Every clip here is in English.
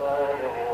Bye.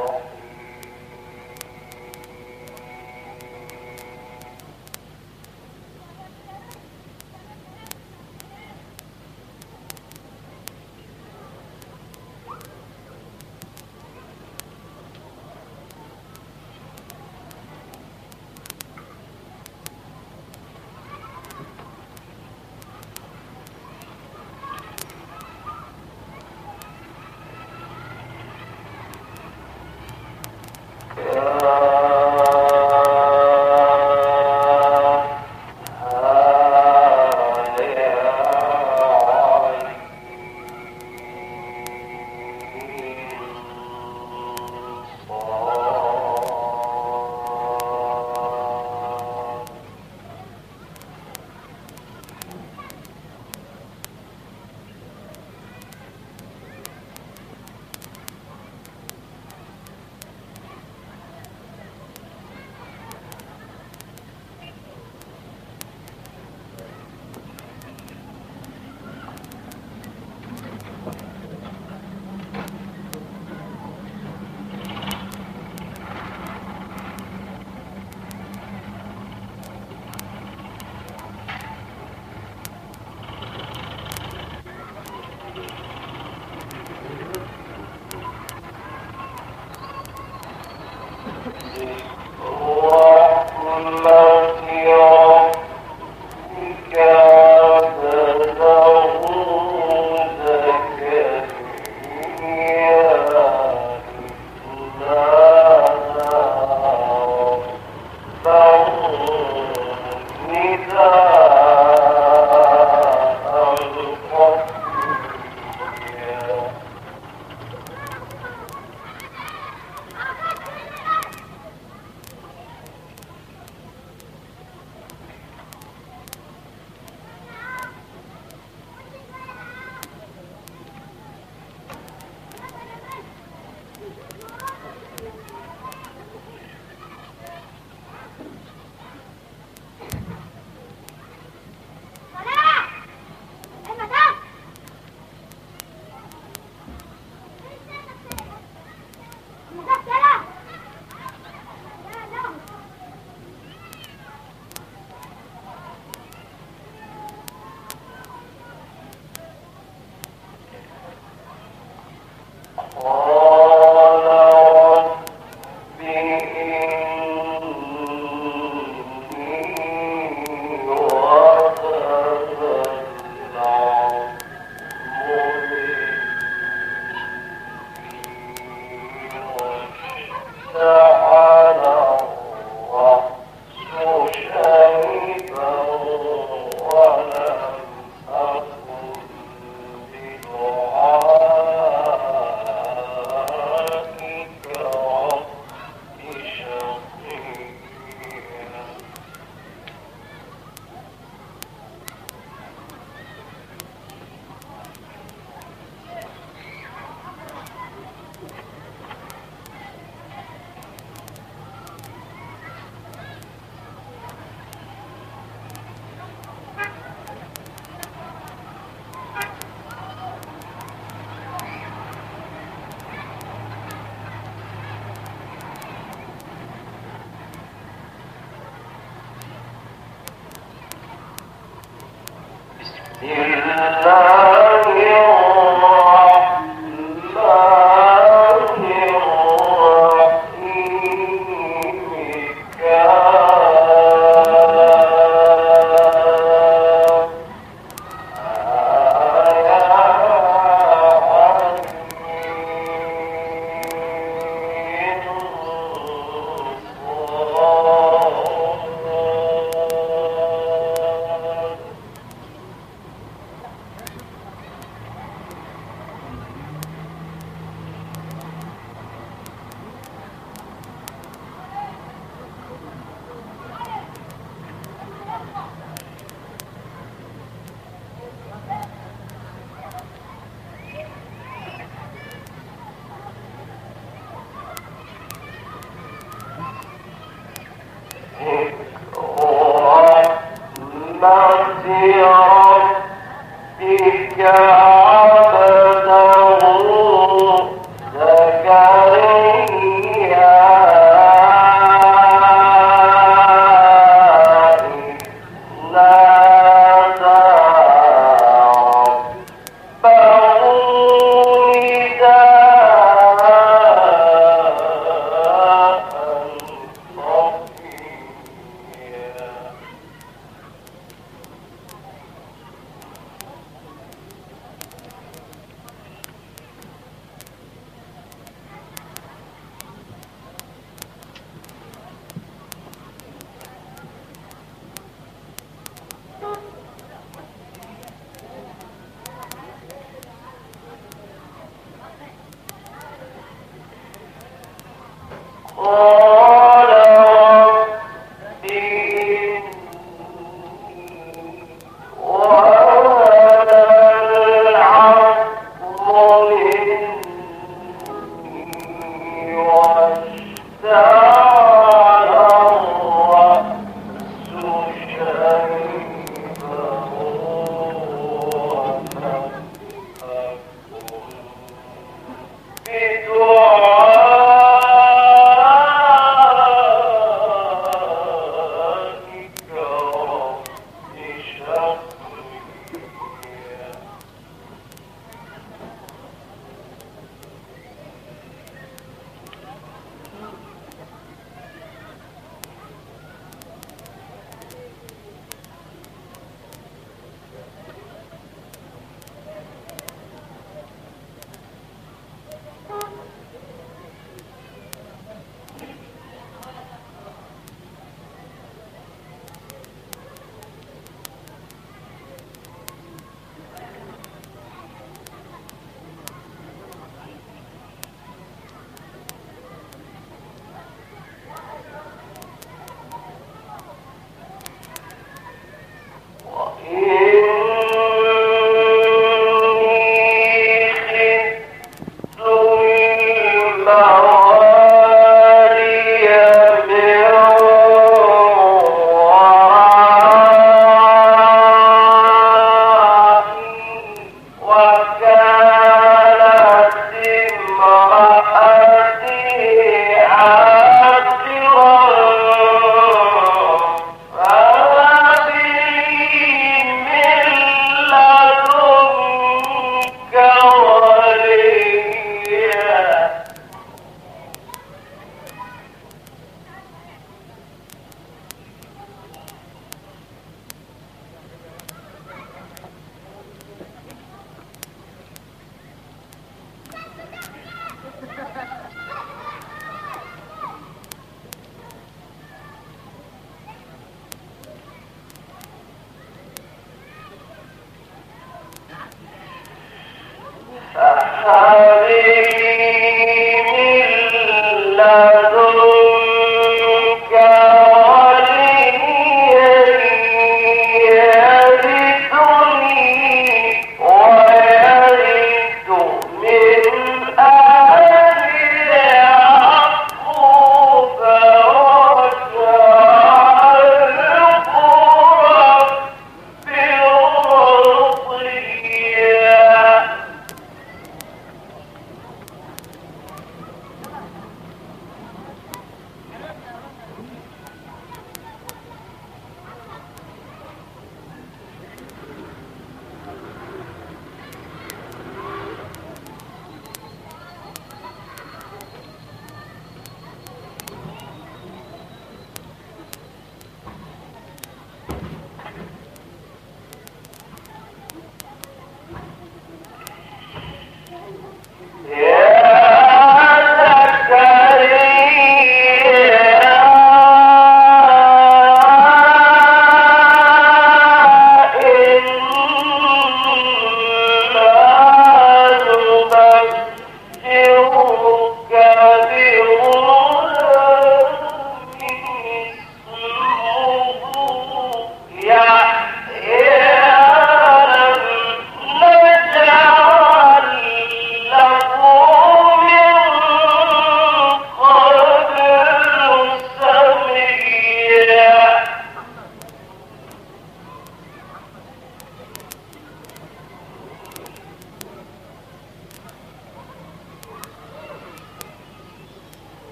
Sacaré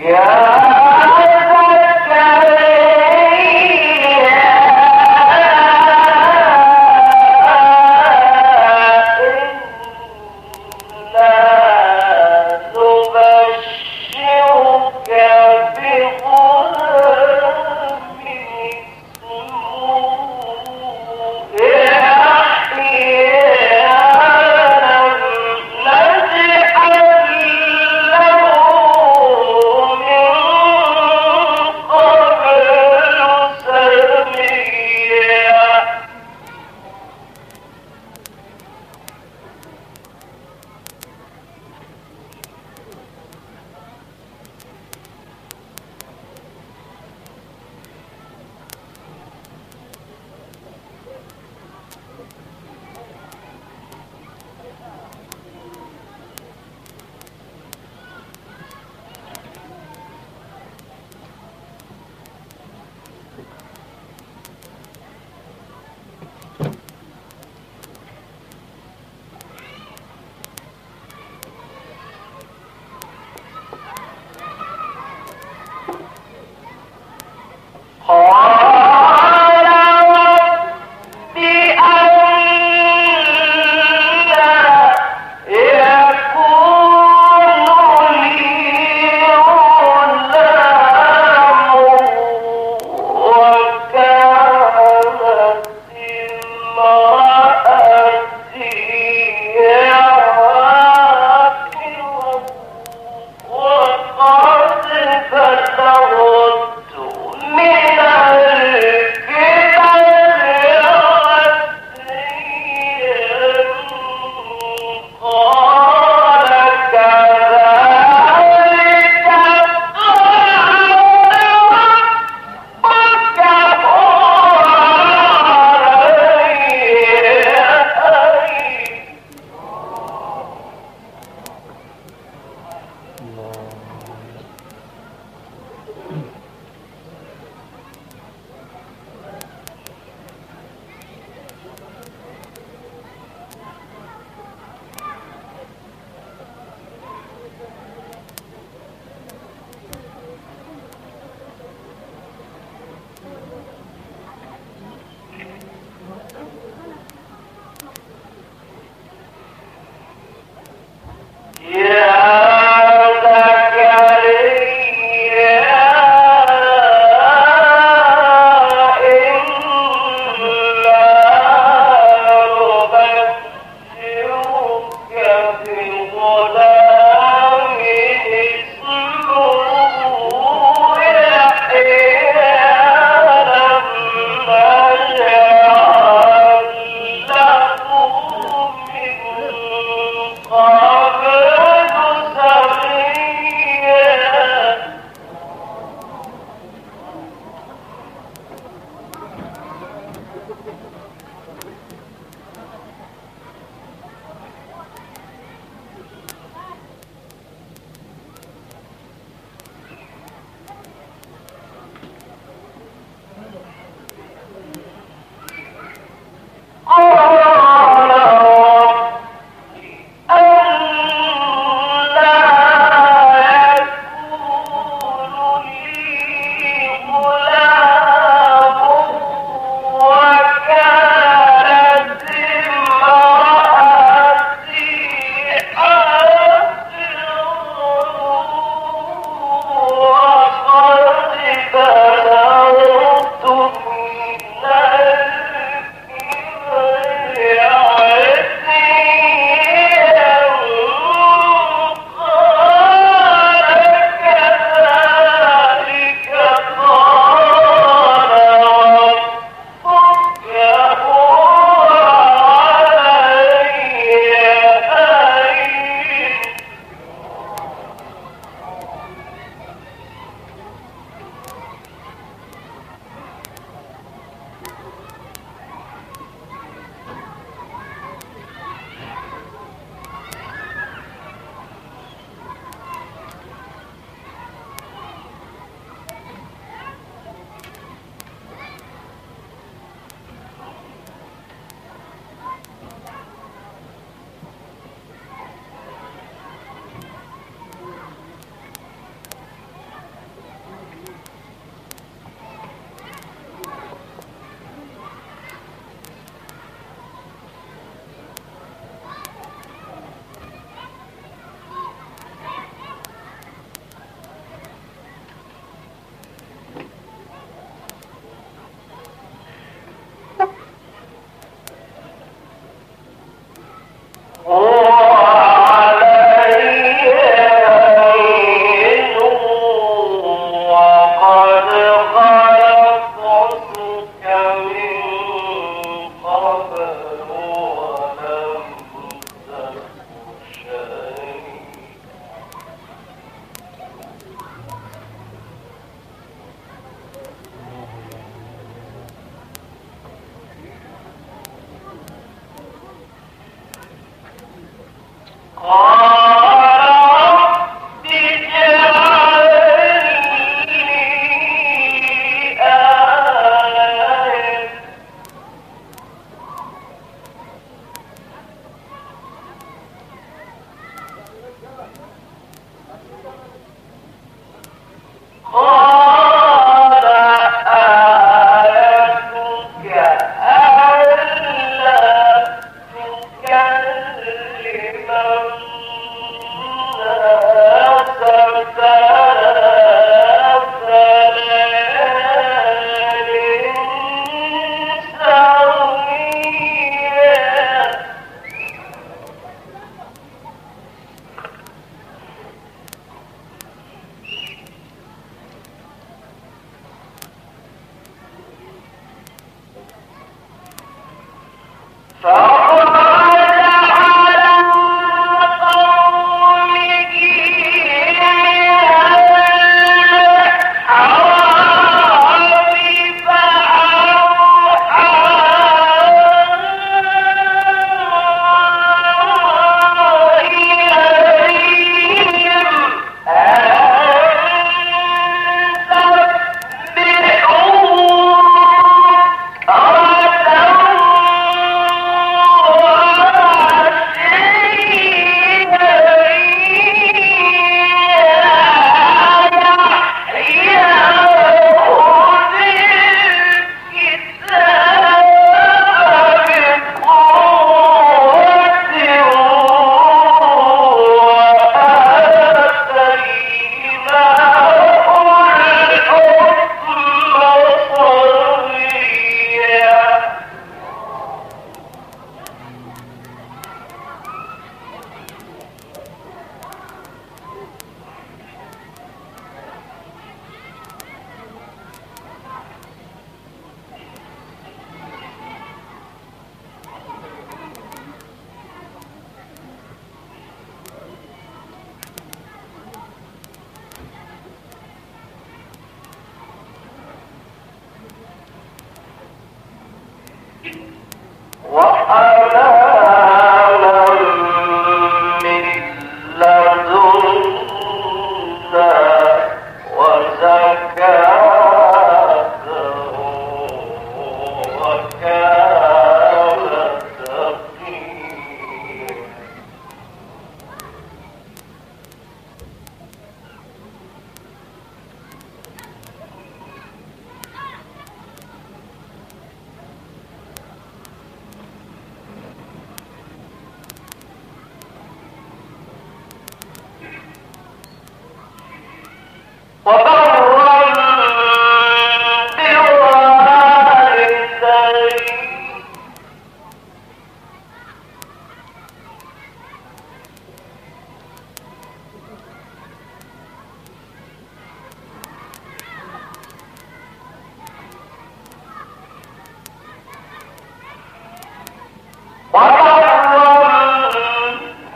Yeah.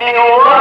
Amen.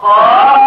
Oh!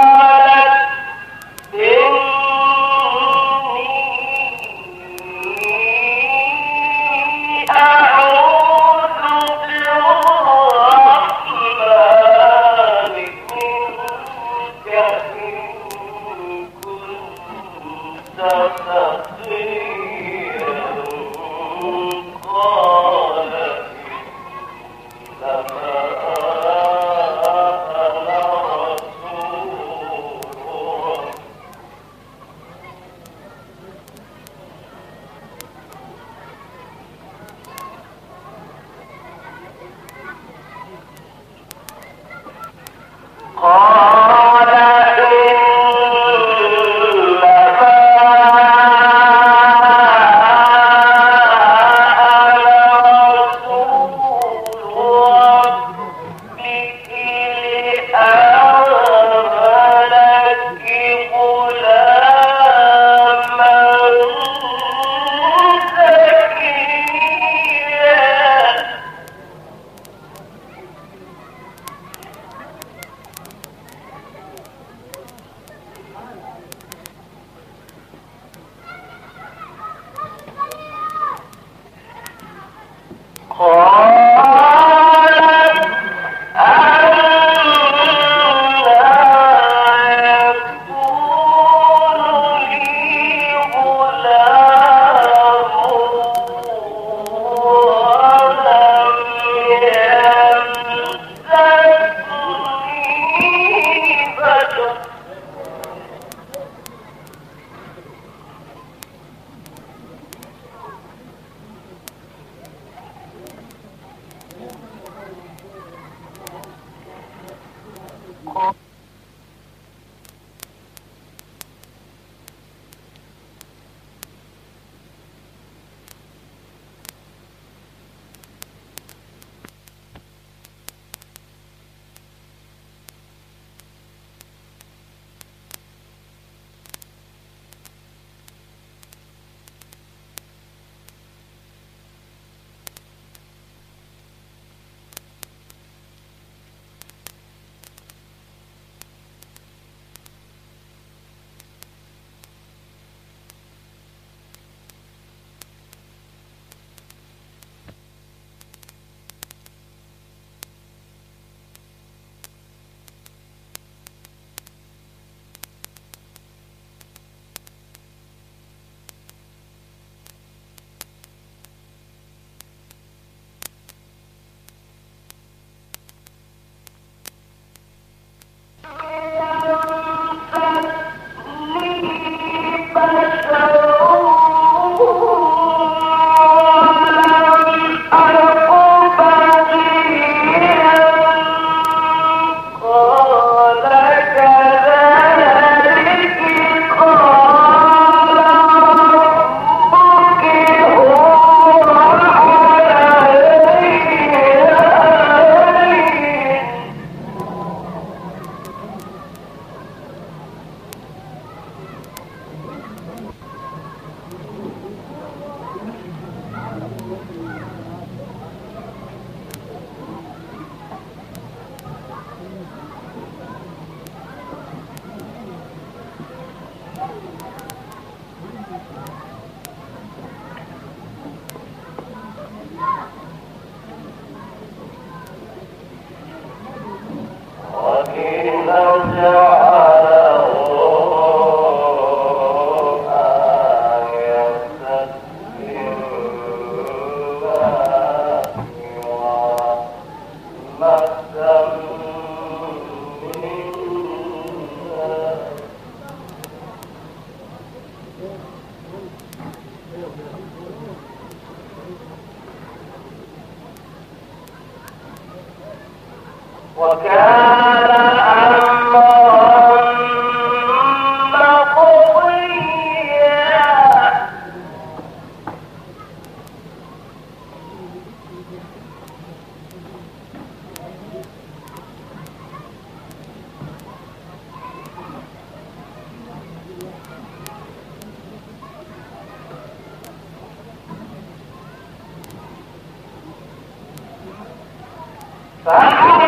Tá?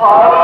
好。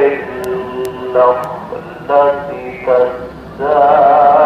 بجذع النخلة تساقط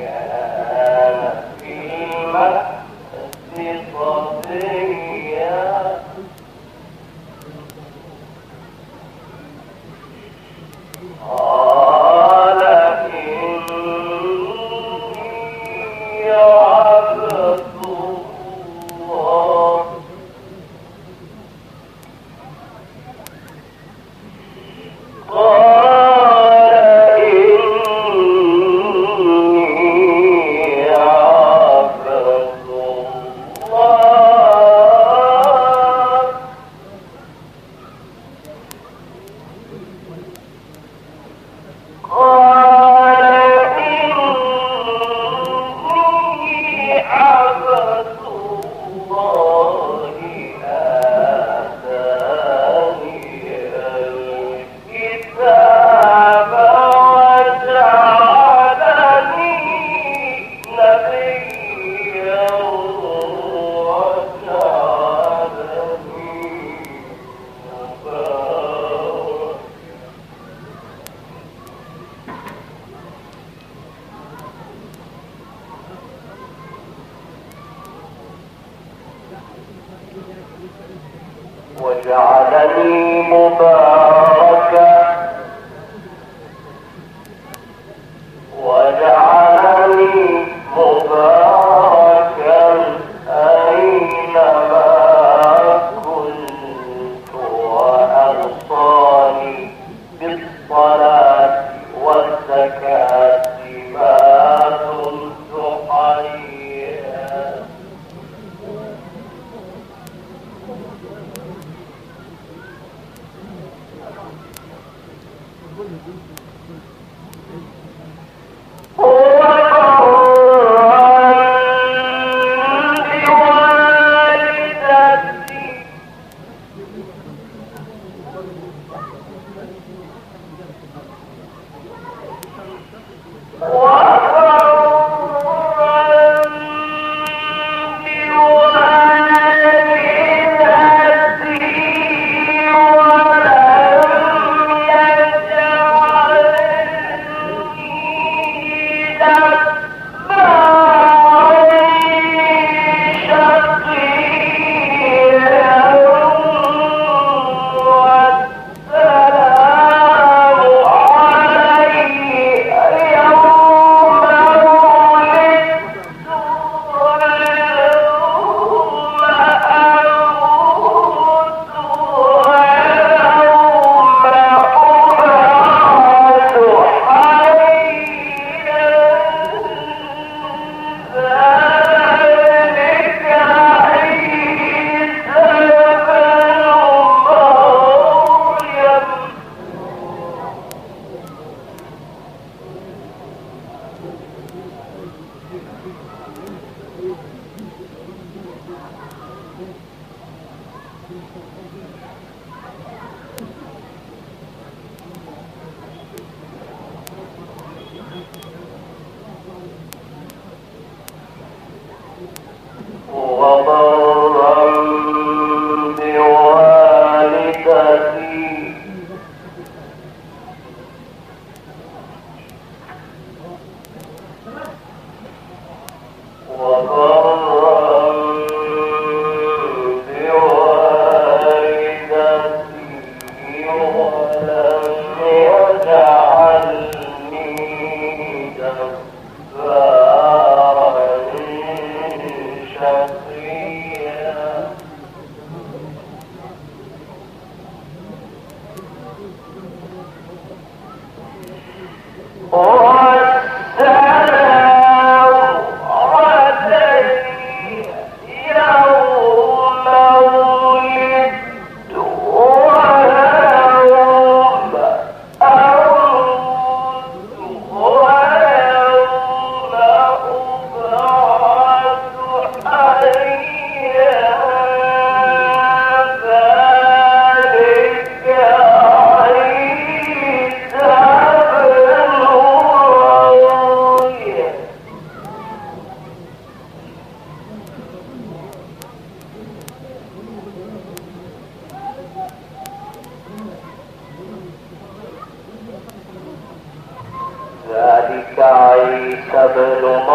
Yeah. بالصلاة Well, although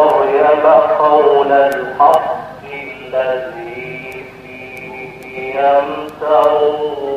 مريم قول الحق الذي فيه يمترون.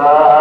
Allah.